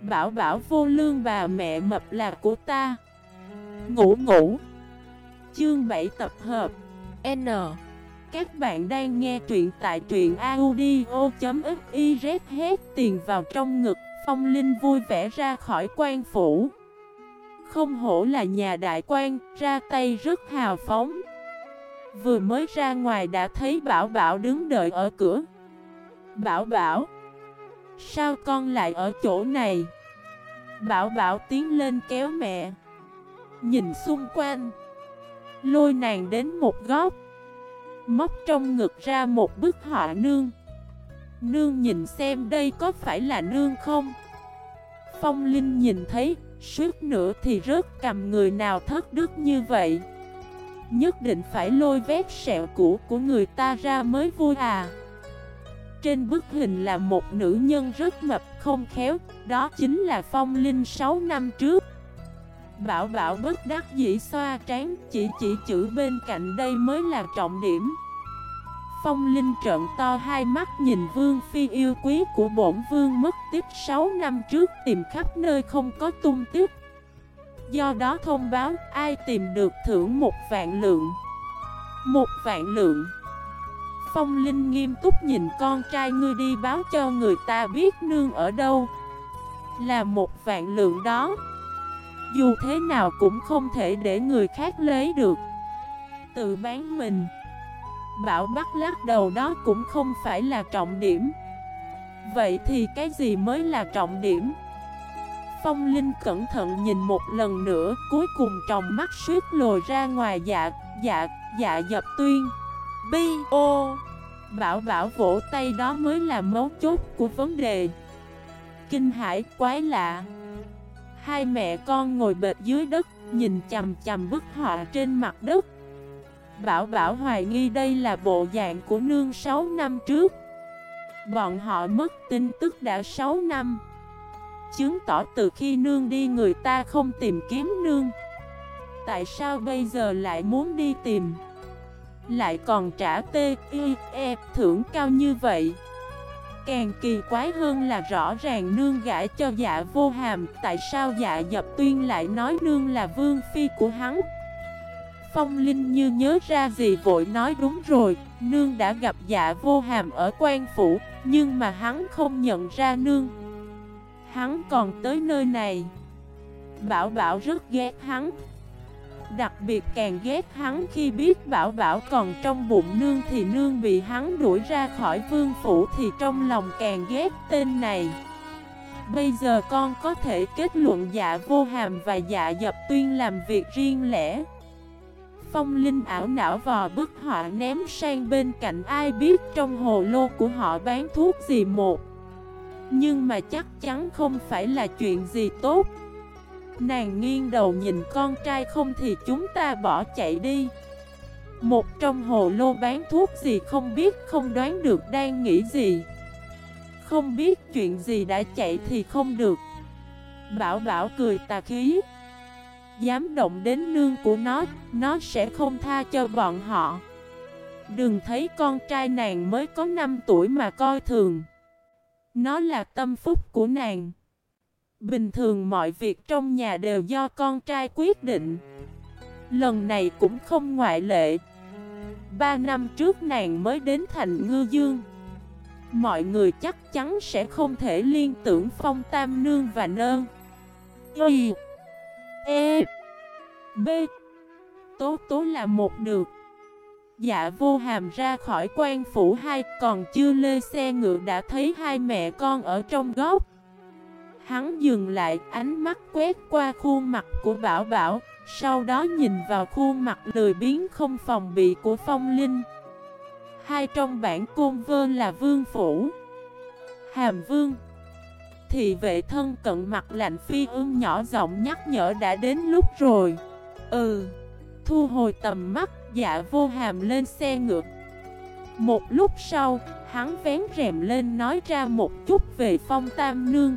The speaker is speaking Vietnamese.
Bảo bảo vô lương bà mẹ mập là của ta. Ngủ ngủ. Chương 7 tập hợp. N. Các bạn đang nghe truyện tại truyện audio.xyz Hết tiền vào trong ngực. Phong Linh vui vẻ ra khỏi quan phủ. Không hổ là nhà đại quan, Ra tay rất hào phóng. Vừa mới ra ngoài đã thấy Bảo Bảo đứng đợi ở cửa. Bảo Bảo. Sao con lại ở chỗ này? Bảo Bảo tiến lên kéo mẹ. Nhìn xung quanh. Lôi nàng đến một góc. Móc trong ngực ra một bức họa nương. Nương nhìn xem đây có phải là nương không? Phong Linh nhìn thấy Suốt nữa thì rớt cầm người nào thất đức như vậy. Nhất định phải lôi vét sẹo cũ của người ta ra mới vui à. Trên bức hình là một nữ nhân rất mập, không khéo. Đó chính là Phong Linh 6 năm trước. Bảo bảo bất đắc dĩ xoa trán, Chỉ chỉ chữ bên cạnh đây mới là trọng điểm. Phong Linh trợn to hai mắt nhìn Vương Phi yêu quý của bổn Vương mất tiếp 6 năm trước, tìm khắp nơi không có tung tích. Do đó thông báo, ai tìm được thưởng một vạn lượng? Một vạn lượng. Phong Linh nghiêm túc nhìn con trai ngươi đi báo cho người ta biết nương ở đâu. Là một vạn lượng đó. Dù thế nào cũng không thể để người khác lấy được. Tự bán mình. Bảo bắt lắc đầu đó cũng không phải là trọng điểm. Vậy thì cái gì mới là trọng điểm? Phong Linh cẩn thận nhìn một lần nữa Cuối cùng trong mắt suýt lồi ra ngoài dạ Dạ, dạ dập tuyên. Bi, ô Bảo bảo vỗ tay đó mới là mấu chốt của vấn đề. Kinh hải quái lạ. Hai mẹ con ngồi bệt dưới đất Nhìn chầm chầm bức họa trên mặt đất. Bảo bảo hoài nghi đây là bộ dạng của nương 6 năm trước. Bọn họ mất tin tức đã 6 năm. Chứng tỏ từ khi nương đi người ta không tìm kiếm nương. Tại sao bây giờ lại muốn đi tìm? Lại còn trả T, I, E thưởng cao như vậy. Càng kỳ quái hơn là rõ ràng nương gãi cho dạ vô hàm Tại sao dạ dập tuyên lại nói nương là vương phi của hắn? Phong Linh như nhớ ra gì vội nói đúng rồi Nương đã gặp dạ vô hàm ở quan phủ Nhưng mà hắn không nhận ra nương. Hắn còn tới nơi này. Bảo Bảo rất ghét hắn. Đặc biệt càng ghét hắn khi biết Bảo Bảo còn trong bụng nương thì nương bị hắn đuổi ra khỏi vương phủ thì trong lòng càng ghét tên này. Bây giờ con có thể kết luận dạ vô hàm và dạ dập tuyên làm việc riêng lẻ. Phong Linh ảo não vò bức họa ném sang bên cạnh ai biết trong hồ lô của họ bán thuốc gì một. Nhưng mà chắc chắn không phải là chuyện gì tốt. Nàng nghiêng đầu nhìn con trai không thì chúng ta bỏ chạy đi. Một trong hồ lô bán thuốc gì không biết, không đoán được đang nghĩ gì. Không biết chuyện gì đã chạy thì không được. Bảo bảo cười tà khí. Dám động đến nương của nó Nó sẽ không tha cho bọn họ. Đừng thấy con trai nàng mới có 5 tuổi mà coi thường. Nó là tâm phúc của nàng. Bình thường mọi việc trong nhà đều do con trai quyết định. Lần này cũng không ngoại lệ. Ba năm trước nàng mới đến thành ngư dương. Mọi người chắc chắn sẽ không thể liên tưởng phong tam nương và nơn. Y E B. Tố tố là một được. Dạ vô hàm ra khỏi quan phủ hai, Còn chưa lê xe ngựa đã thấy hai mẹ con ở trong góc. Hắn dừng lại, ánh mắt quét qua khuôn mặt của Bảo Bảo, Sau đó nhìn vào khuôn mặt lười biến không phòng bị của Phong Linh. Hai trong bản côn vơ là Vương Phủ. Hàm Vương. Thì vệ thân cận mặt lạnh phi ương nhỏ giọng nhắc nhở đã đến lúc rồi. Ừ. Thu hồi tầm mắt Dạ vô hàm lên xe ngược Một lúc sau, Hắn vén rèm lên nói ra một chút về phong tam nương.